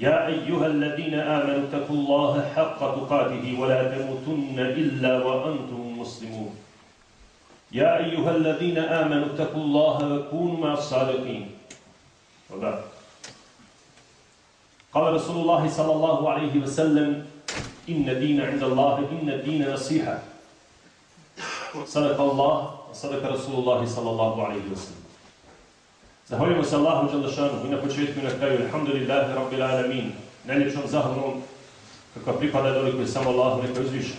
يا أيها الذين آمنوا اتقوا الله حق تقاته ولا تموتن إلا وأنتم مسلمون. يا أيها الذين آمنوا اتقوا الله وكونوا مع الصادقين. وبعد. قال رسول الله صلى الله عليه وسلم إن الدين عند الله إن الدين نصيحة. صدق الله وصدق رسول الله صلى الله عليه وسلم. Zahvaljujemo se Allahu Đalašanu i na početku i na kraju. Alhamdulillahi Rabbil Alamin. Najljepšom zahvalom kakva pripada je doliko je samo Allahu neko izviša.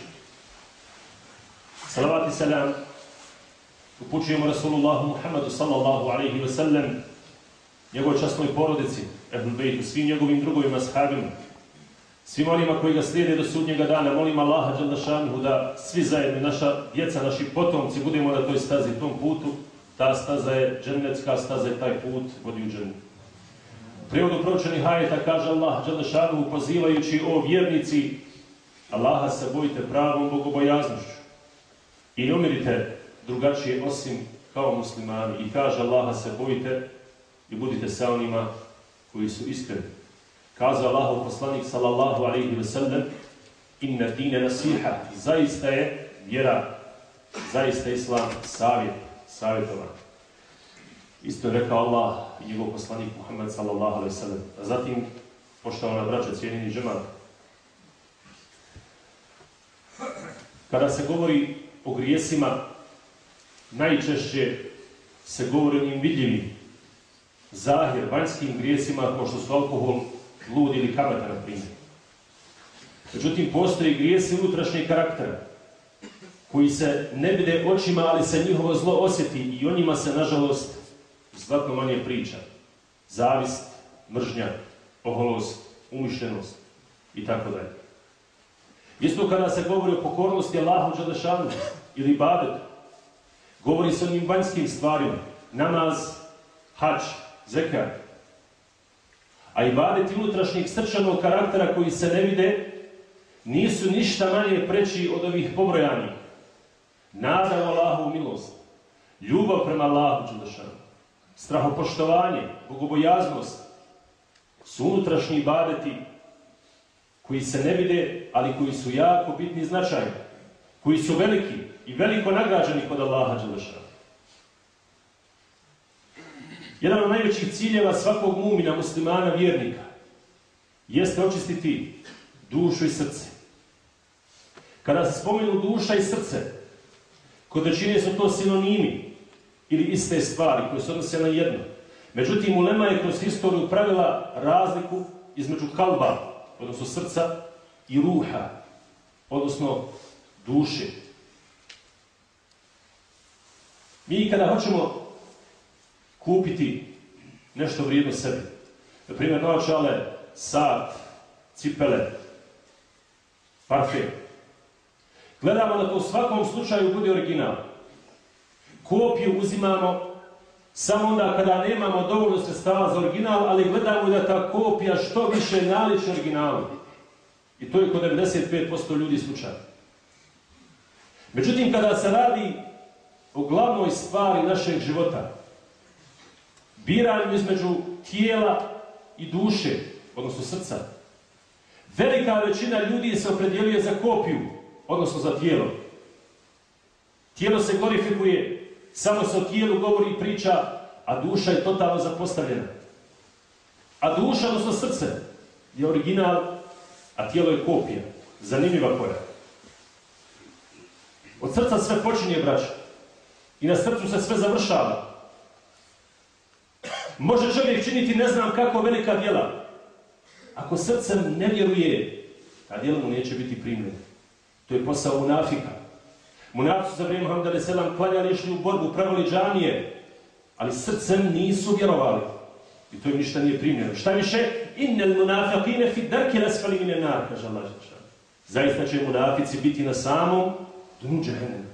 Salavat i salam upućujemo Rasulullahu Muhammadu sallallahu alaihi wa sallam njegovoj časnoj porodici, Ehlul Bejtu, svim njegovim drugovima sahabima, svim onima koji ga slijede do sudnjega dana, molim Allaha Đaldašanuhu da svi zajedno, naša djeca, naši potomci, budemo na toj stazi, tom putu, ta staza je džennetska staza taj put vodi u džennu. U prijevodu pročenih hajeta kaže Allah Đalešanu pozivajući o vjernici, Allaha se bojite pravom bogobojaznošću i ne umirite drugačije osim kao muslimani i kaže Allaha se bojite i budite sa onima koji su iskreni. Kaza Allahu poslanik sallallahu alaihi ve sellem inna dine nasiha zaista je vjera zaista je islam savjet savjetovan. Isto je rekao Allah i njegov poslanik Muhammed sallallahu alaihi ve sellem. A zatim, poštovana braća, cijenini džemat, kada se govori o grijesima, najčešće se govori o njim vidljivim, zahir vanjskim grijesima kao što su alkohol, lud ili kameta, na primjer. Međutim, postoji grijesi unutrašnjeg karaktera koji se ne vide očima, ali se njihovo zlo osjeti i o njima se, nažalost, zlatno manje priča. Zavist, mržnja, oholost, umišljenost i tako dalje. Isto kada se govori o pokornosti Allahu Đalešanu ili Babetu, govori se o njim vanjskim stvarima, namaz, hač, zekat. A ibadeti unutrašnjeg srčanog karaktera koji se ne vide, nisu ništa manje preći od ovih pobrojanih. Nada u Allahu milost, ljubav prema Allahu Đelešanu, strahopoštovanje, bogobojaznost, su unutrašnji ibadeti koji se ne vide, ali koji su jako bitni i značajni, koji su veliki i veliko nagrađeni kod Allaha Đelešanu. Jedan od najvećih ciljeva svakog mumina, muslimana, vjernika, jeste očistiti dušu i srce. Kada se spomenu duša i srce, kod većine su to sinonimi ili iste stvari koje se odnose na jedno. Međutim, Ulema je kroz historiju pravila razliku između kalba, odnosno srca, i ruha, odnosno duše. Mi kada hoćemo kupiti nešto vrijedno sebi. Na primjer, naočale, sat, cipele, parfum. Gledamo da to u svakom slučaju bude original. Kopiju uzimamo samo onda kada nemamo dovoljno sredstava za original, ali gledamo da ta kopija što više naliče originalu. I to je kod 95% ljudi slučaj. Međutim, kada se radi o glavnoj stvari našeg života, biranju između tijela i duše, odnosno srca. Velika većina ljudi se opredjeluje za kopiju, odnosno za tijelo. Tijelo se glorifikuje, samo se o tijelu govori i priča, a duša je totalno zapostavljena. A duša, odnosno srce, je original, a tijelo je kopija. Zanimljiva koja. Od srca sve počinje, braća. I na srcu se sve završava. Može čovjek činiti ne znam kako velika djela. Ako srcem ne vjeruje, ta djela mu neće biti primljena. To je posao munafika. Munafici za vrijeme Hamdane Selam klanjali išli u borbu, pravili džanije, ali srcem nisu vjerovali. I to im ništa nije primljeno. Šta više? Innel munafakine fi darki rasfali mine nar, kaže Allah. Zaista će munafici biti na samom dnu džehennema.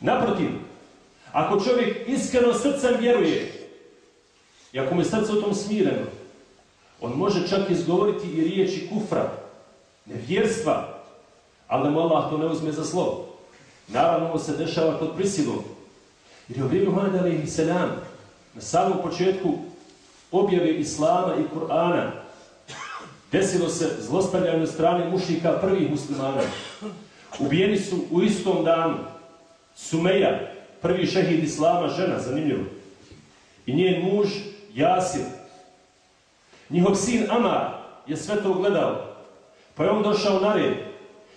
Naprotiv, ako čovjek iskreno srcem vjeruje, i ako mu je srce u tom smireno, on može čak izgovoriti i riječi kufra, nevjerstva, ali nam Allah to ne uzme za slovo. Naravno, ovo se dešava pod prisilom. Jer je u vrijeme Muhammed alaihi selam na samom početku objave Islama i Kur'ana, desilo se zlostavljanje strane mušika prvih muslimana. Ubijeni su u istom danu Sumeja, prvi šehid Islama, žena, zanimljivo. I njen muž, Jasir. Njihov sin Amar je sve to gledao. Pa je on došao na red.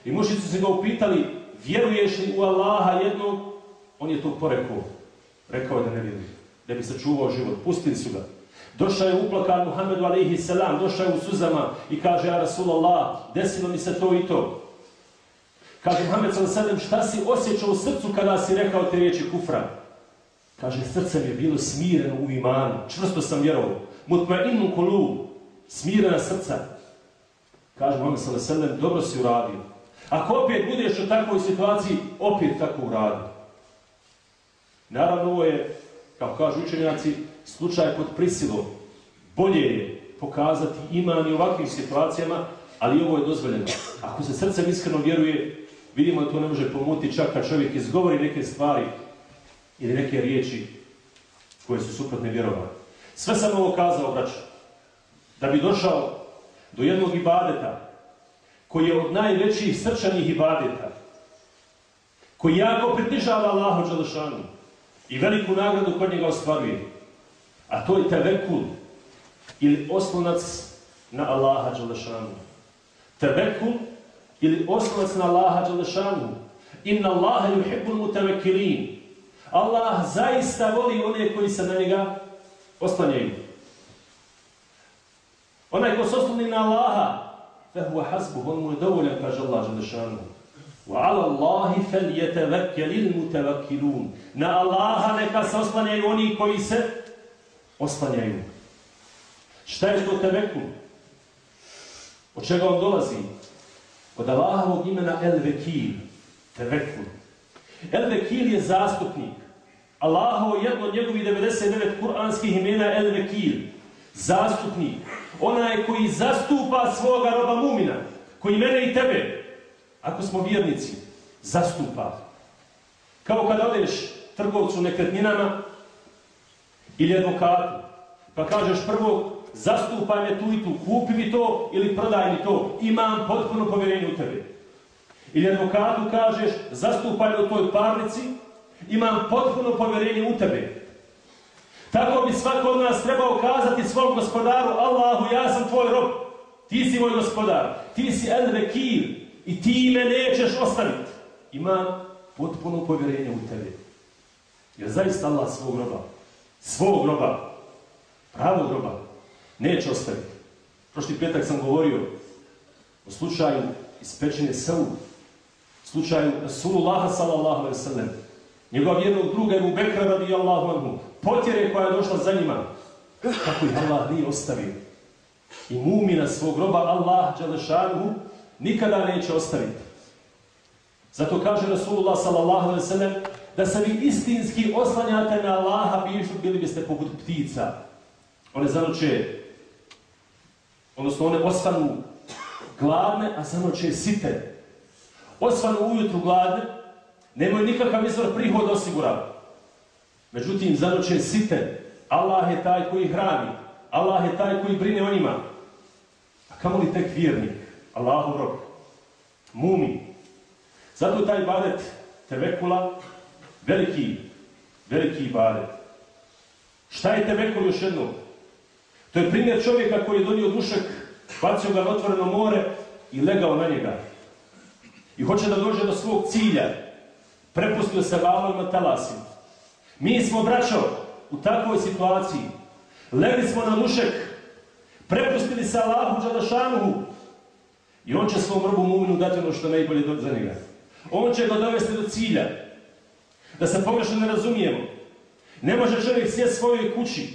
I mušici su ga upitali, vjeruješ li u Allaha jednog? On je to porekao. Rekao je da ne vjeruje. Da bi sačuvao život. Pustili su ga. Došao je uplakan Muhammedu alaihi salam, došao je u suzama i kaže, ja Rasulallah, desilo mi se to i to. Kaže Muhammed sallam, šta si osjećao u srcu kada si rekao te riječi kufra? Kaže, srce mi je bilo smireno u imanu, čvrsto sam vjerovao. Mutma kulub, smirena srca. Kaže Muhammed sallam, dobro si uradio. Ako opet budeš u takvoj situaciji, opet tako uradi. Naravno, ovo je, kao kažu učenjaci, slučaj pod prisilom. Bolje je pokazati iman i ovakvim situacijama, ali ovo je dozvoljeno. Ako se srcem iskreno vjeruje, vidimo da to ne može pomuti čak kad čovjek izgovori neke stvari ili neke riječi koje su suprotne vjerovane. Sve sam ovo kazao, braću, da bi došao do jednog ibadeta koji je od najvećih srčanih ibadeta, koji jako pritižava Allahu Đalešanu i veliku nagradu kod njega ostvaruje, a to je tevekul ili oslonac na Allaha Đalešanu. Tevekul ili oslonac na Allaha Đalešanu. Inna Allaha yuhibbul mutavekilin. Allah zaista voli one koji se na njega oslanjaju. Onaj ko se osloni na Allaha, فهو حسبه on mu je dovoljan, kaže Allah Đalešanu. Wa ala Allahi fel yetevekkelil. Na Allaha neka se oslanjaju oni koji se oslanjaju. Šta je to tevekul? Od čega on dolazi? Od Allahovog imena El Vekil, tevekul. El Vekil je zastupnik. Allahovo jedno od njegovih 99 kuranskih imena El Vekil. Zastupnik. Onaj koji zastupa svoga roba mumina. Koji mene i tebe, ako smo vjernici, zastupa. Kao kada odeš trgovcu nekretninama ili advokatu, pa kažeš prvo, zastupaj me tu i tu, kupi mi to ili prodaj mi to, imam potpuno povjerenje u tebe. Ili advokatu kažeš, zastupaj me u toj parnici, imam potpuno povjerenje u tebe. Tako bi svako od nas trebao kazati svom gospodaru, Allahu, ja sam tvoj rob, ti si moj gospodar, ti si El Vekir i ti me nećeš ostaviti. Imam potpuno povjerenje u tebe. Jer zaista Allah svog roba, svog roba, pravog roba, neće ostaviti. Prošli petak sam govorio o slučaju ispečene Saud, slučaju Rasulullaha sallallahu alaihi sallam, njegov jednog druga Ebu Bekra radi Allahu anhu, potjere koja je došla za njima, kako ih Allah nije ostavio. I mumina svog roba Allah, Đalešanuhu, nikada neće ostaviti. Zato kaže Rasulullah sallallahu alaihi sallam, da se vi istinski oslanjate na Allaha, bili biste poput ptica. One zanoče odnosno one osvanu gladne, a zanoće site. Osvanu ujutru gladne, nemoj nikakav izvor prihoda osigurati. Međutim, zanoće site. Allah je taj koji hrani. Allah je taj koji brine o njima. A kamo li tek vjernik? Allahu rob. Mumi. Zato taj badet tevekula, veliki, veliki badet. Šta je tevekul još jednom? To je primjer čovjeka koji je donio dušek, bacio ga na otvoreno more i legao na njega. I hoće da dođe do svog cilja. Prepustio se valovima talasima. Mi smo, braćo, u takvoj situaciji. Legli smo na dušek, prepustili se Allahu Đalašanuhu i on će svom robu muminu dati ono što najbolje za njega. On će ga dovesti do cilja. Da se pogrešno ne razumijemo. Ne može čovjek sjeti svojoj kući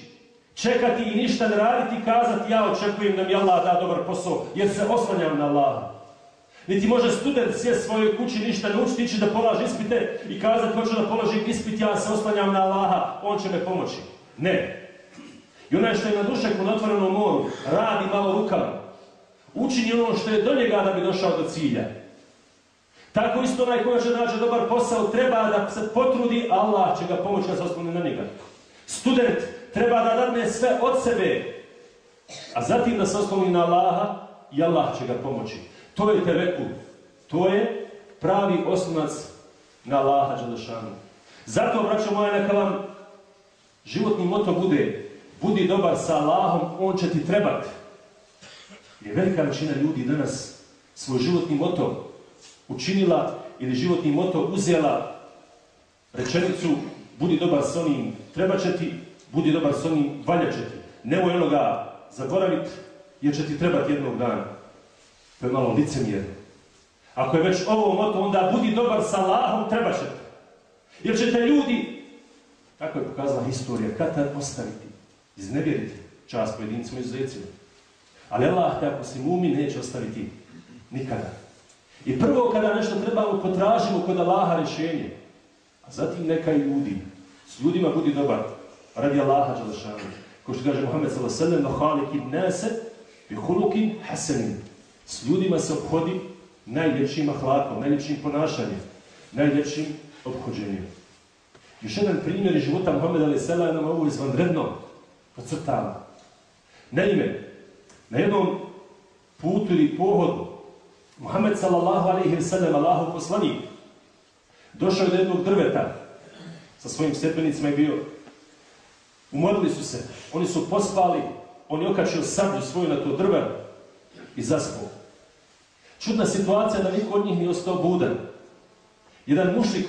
čekati i ništa ne raditi i kazati ja očekujem da mi Allah da dobar posao jer se oslanjam na Allaha. Niti može student sjest svojoj kući ništa ne učiti, ići da polaži ispite i kazati hoću da položim ispit, ja se oslanjam na Allaha, on će me pomoći. Ne. I onaj što je na dušek u otvorenom moru, radi malo rukama. Učini ono što je do njega da bi došao do cilja. Tako isto onaj koji će naći dobar posao, treba da se potrudi, Allah će ga pomoći da se osloni na njega. Student treba da dadne sve od sebe, a zatim da se osloni na Allaha i Allah će ga pomoći. To je tevekul. To je pravi osnovac na Allaha Đelešanu. Zato, braćo moja, neka vam životni moto bude budi dobar sa Allahom, on će ti trebati. Je velika većina ljudi danas svoj životni moto učinila ili životni moto uzela rečenicu budi dobar s onim, treba će ti, budi dobar s onim, valja će ti. Nemoj onoga zaboraviti, jer će ti trebati jednog dana. To je malo licemjerno. Ako je već ovo moto, onda budi dobar sa Allahom, treba ćete. Jer će te ljudi, tako je pokazala historija, kada ostaviti, iznevjeriti čast pojedincima i izuzetcima. Ali Allah te ako si mumi neće ostaviti nikada. I prvo kada nešto trebamo potražimo kod Allaha rješenje, a zatim neka i ljudi, s ljudima budi dobar, radi Allaha Đalešanu. Ko što kaže Muhammed s.a.v. no haliki nese bi hulukin hasenin. S ljudima se obhodi najljepšim ahlakom, najljepšim ponašanjem, najljepšim obhođenjem. Još jedan primjer iz života Muhammeda je nam ovo izvanredno podcrtava. Naime, na jednom putu ili pohodu, Muhammed sallallahu alaihi wa sallam, Allahu poslanik, došao je do jednog drveta, sa svojim stepenicima je bio, umorili su se, oni su pospali, on je okačio sablju svoju na to drve i zaspao. Čudna situacija da niko od njih nije ostao budan. Jedan mušik,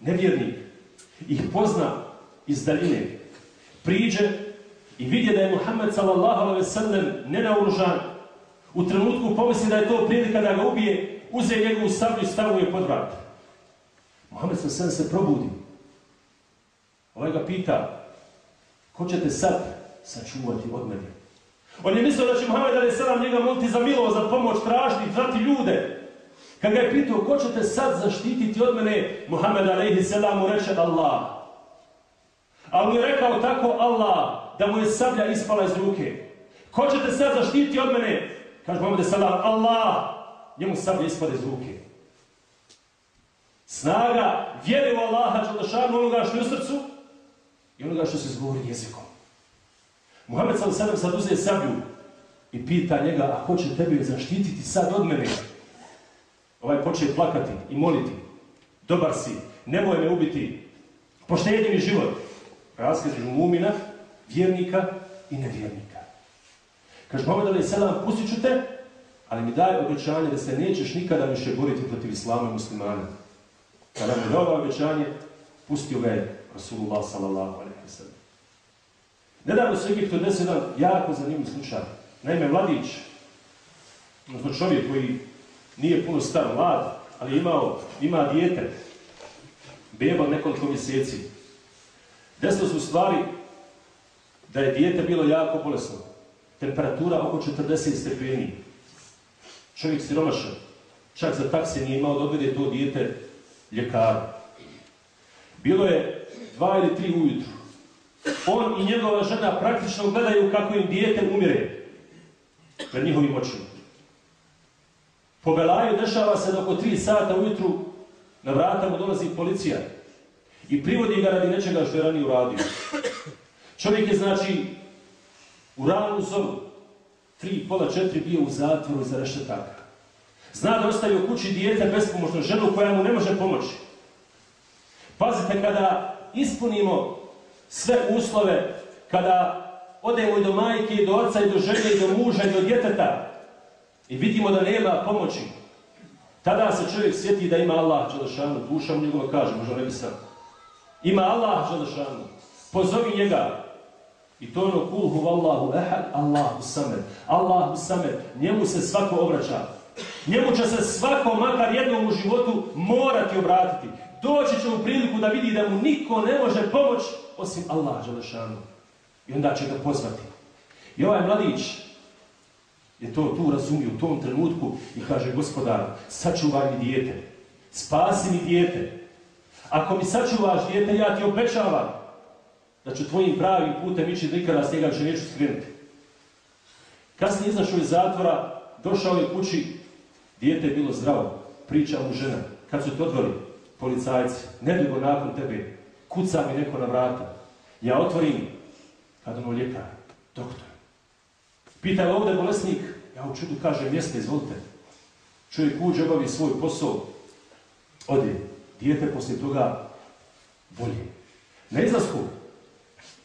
nevjernik, ih pozna iz daljine, priđe i vidje da je Muhammed sallallahu alaihi sallam nenaoružan, u trenutku pomisli da je to prilika da ga ubije, uze njegovu sablju i stavuje pod vrat. Muhammed s.a.v. se probudi. Ovaj ga pita, ko će te sad sačuvati od mene? On je mislio da će Muhammed alaihi sallam njega moliti za milo, za pomoć, tražiti, trati ljude. Kad ga je pitao, ko ćete sad zaštititi od mene? Muhammed alaihi sallam mu reče Allah. Ali mu je rekao tako Allah, da mu je sablja ispala iz ruke. Ko ćete sad zaštiti od mene? Kaže Muhammed Salam, Allah, njemu sablja ispala iz ruke. Snaga vjere u Allaha Čalašanu onoga što je u srcu i onoga što se zgovori jezikom. Muhammed Salam sad uze sablju i pita njega, a ko će tebe zaštititi sad od mene? Ovaj poče plakati i moliti. Dobar si, nemoj me ubiti, poštedi mi život. Razkaži mumina, vjernika i nevjernika. Kaže, Muhammed Ali Selam, pustit ću te, ali mi daj obećanje da se nećeš nikada više boriti protiv islama i muslimana. Kada mi dao obećanje, pustio ga je Rasulullah sallallahu. Nedavno se Egiptu desi jedan jako zanimljiv slučaj. Naime, mladić, odnosno čovjek koji nije puno star, mlad, ali imao, ima dijete, beba nekoliko mjeseci. Desilo su stvari da je dijete bilo jako bolesno. Temperatura oko 40 stepeni. Čovjek siromašan. Čak za taksi nije imao da odvede to dijete ljekaru. Bilo je dva ili tri ujutru. On i njegova žena praktično gledaju kako im dijete umire pred njihovim očima. Po Belaju dešava se da oko tri sata ujutru na vrata mu dolazi policija i privodi ga radi nečega što je ranije uradio. Čovjek je znači u ranu zoru, tri, pola, četiri bio u zatvoru za rešetaka. Zna da ostaje u kući dijete bespomoćno ženu koja mu ne može pomoći. Pazite, kada ispunimo sve uslove, kada odemo i do majke, i do oca, i do žene, i do muža, i do djeteta, i vidimo da nema pomoći, tada se čovjek sjeti da ima Allah, Đelešanu, duša mu njegova kaže, možda ne bi sam. Ima Allah, Đelešanu, pozovi njega, I to ono kulhu vallahu ehad, Allahu samed. Allahu samed, njemu se svako obraća. Njemu će se svako, makar jednom u životu, morati obratiti. Doći će u priliku da vidi da mu niko ne može pomoći, osim Allah Đelešanu. I onda će ga pozvati. I ovaj mladić je to tu razumio u tom trenutku i kaže, gospodar, sačuvaj mi dijete, spasi mi dijete. Ako mi sačuvaš dijete, ja ti obećavam da ću tvojim pravim putem ići nikada s njega više neću skrenuti. Kasnije izašao iz zatvora, došao je kući, dijete je bilo zdravo, priča mu žena. Kad su te odveli, policajci, nedugo nakon tebe, kuca mi neko na vrata. Ja otvorim, kad ono ljekar, doktor. Pita je ovdje bolesnik, ja u čudu kažem, jeste, izvolite. Čovjek uđe, obavi svoj posao, ode, dijete poslije toga bolje. Na izlasku,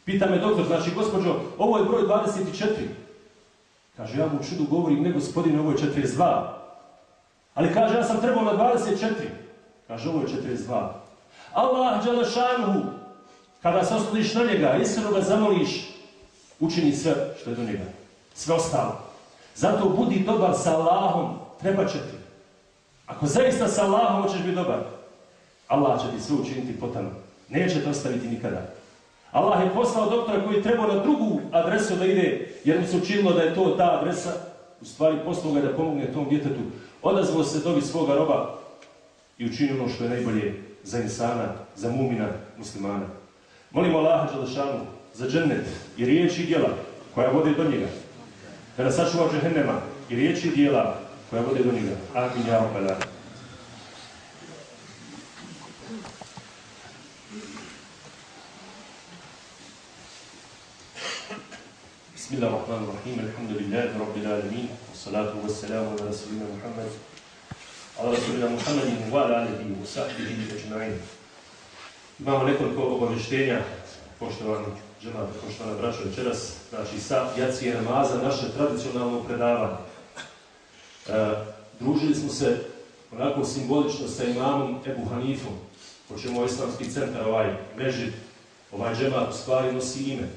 pita me doktor, znači, gospođo, ovo je broj 24. Kaže, ja mu u čudu govorim, ne gospodine, ovo je 42. Ali kaže, ja sam trebao na 24. Kaže, ovo je 42. Allah, Đalešanuhu, kada se osloniš na njega, iskreno ga zamoliš, učini sve što je do njega. Sve ostalo. Zato budi dobar sa Allahom, treba će ti. Ako zaista sa Allahom hoćeš biti dobar, Allah će ti sve učiniti potano. Neće te ostaviti nikada. Allah je poslao doktora koji treba na drugu adresu da ide, jer mu se učinilo da je to ta adresa, u stvari poslao ga da pomogne tom djetetu. Odazvao se dobi svoga roba i učinio ono što je najbolje za insana, za mumina, muslimana. Molimo Allaha Đalešanu za džennet i riječi i djela koja vode do njega. Kada sačuva džehennema i riječi i djela koja vode do njega. Amin, ja opala. بسم الله الرحمن الرحيم الحمد لله رب العالمين والصلاة والسلام على رسولنا محمد على رسولنا محمد وعلى آله وصحبه أجمعين Imamo nekoliko obavještenja, poštovani džemate, poštovana braća večeras, znači sa jacije namaza, naše tradicionalno predavanje. E, družili smo se onako simbolično sa imamom Ebu Hanifom, po čemu islamski centar, ovaj mežid, ovaj džemat u stvari nosi ime.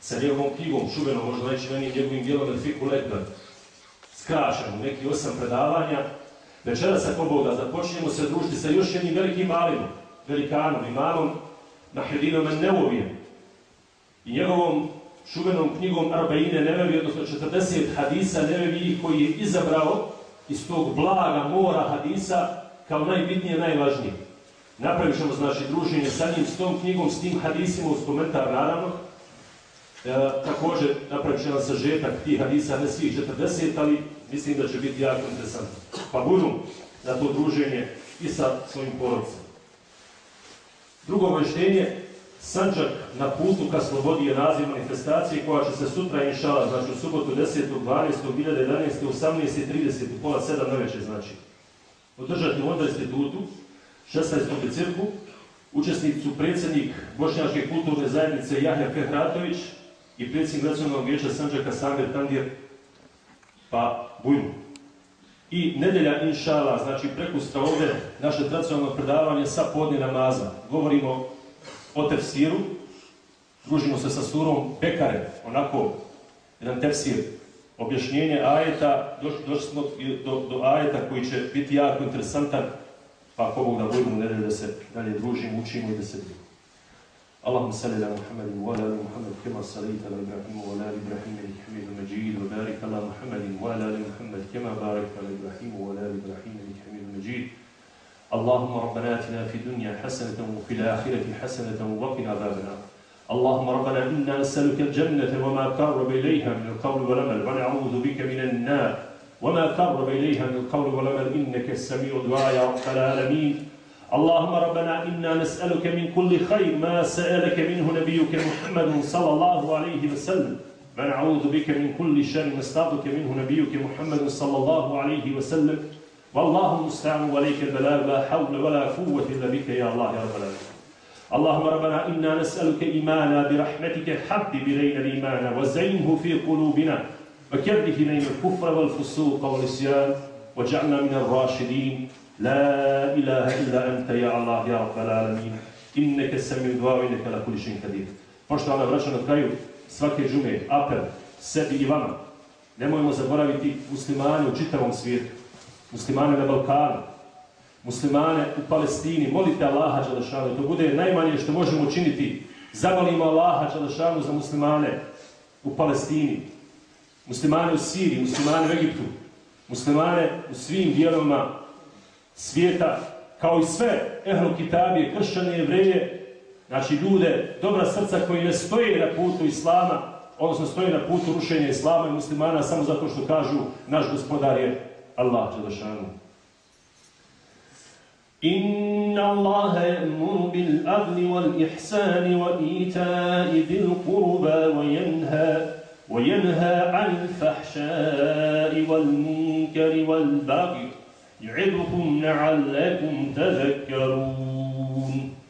Sa njegovom knjigom, čuvenom, možda najčevenijim njegovim dijelom El Fiku Lekber, skrašeno, neki osam predavanja. Večeras, ako Boga, započinjemo se družiti sa još jednim velikim malimom, velikanom, imamom Nahedinom Neuovijem i njegovom čuvenom knjigom Arbaine Nevevi, odnosno 40 hadisa Nevevijih koji je izabrao iz tog blaga mora hadisa kao najbitnije, najvažnije. Napravit ćemo znači druženje sa njim, s tom knjigom, s tim hadisima uz komentar naravno. E, također napravit ćemo sažetak tih hadisa, ne svih 40, ali mislim da će biti jako interesantno. Pa budu na to druženje i sa svojim porodicama. Drugo obavještenje, Sanđak na putu ka slobodi je naziv manifestacije koja će se sutra inšala, znači u subotu 10.12.2011. u 18.30 u pola 7 na večer, znači. Održati u onda institutu, 16. cirku, učesnicu su predsjednik Bošnjačke kulturne zajednice Jahja Fehratović i predsjednik nacionalnog vijeća Sanđaka Samir Tandir, pa bujno. I nedelja, inšala, znači prekustra ovdje, naše tradicionalno predavanje sa podne namaza. Govorimo o tefsiru, družimo se sa surom Bekare, onako, jedan tefsir, objašnjenje ajeta, došli smo do, do ajeta koji će biti jako interesantan, pa ako Bog da budemo nedelje da se dalje družimo, učimo i da se družimo. اللهم صل على محمد وعلى آل محمد كما صليت على إبراهيم وعلى آل إبراهيم إنك حميد مجيد وبارك على محمد وعلى آل محمد كما باركت على إبراهيم وعلى آل إبراهيم إنك حميد مجيد. اللهم ربنا آتنا في الدنيا حسنة وفي الآخرة حسنة وقنا عذاب النار. اللهم ربنا إنا نسألك الجنة وما قرب إليها من القول والعمل ونعوذ بك من النار وما قرب إليها من القول والعمل إنك السميع الدعاء يا رب العالمين. اللهم ربنا إنا نسألك من كل خير ما سألك منه نبيك محمد صلى الله عليه وسلم. ونعوذ بك من كل شر نستعظك منه نبيك محمد صلى الله عليه وسلم. والله المستعان وليك البلاغ لا حول ولا قوة إلا بك يا الله يا رب العالمين. اللهم ربنا إنا نسألك إيمانا برحمتك حب إلينا الإيمان وزينه في قلوبنا وكره إلينا الكفر والفسوق والعصيان واجعلنا من الراشدين. لا إله إلا أنت يا الله يا رب العالمين إنك السميع الدعاء وإنك على كل شيء قدير Poštovana braća na kraju svake džume, apel sebi i vama. Nemojmo zaboraviti muslimane u čitavom svijetu, muslimane na Balkanu, muslimane u Palestini. Molite Allaha Đalešanu, to bude najmanje što možemo učiniti. Zamolimo Allaha Đalešanu za muslimane u Palestini, muslimane u Siriji, muslimane u Egiptu, muslimane u svim dijelovima svijeta, kao i sve ehlu kitabije, kršćane, jevreje, znači ljude, dobra srca koji ne stoje na putu Islama, odnosno stoje na putu rušenja Islama i muslimana samo zato što kažu naš gospodar je Allah Đelešanu. إن الله يأمر بالعدل والإحسان وإيتاء ذي القربى وينهى وينهى عن الفحشاء والمنكر والبغي يعظكم لعلكم تذكرون.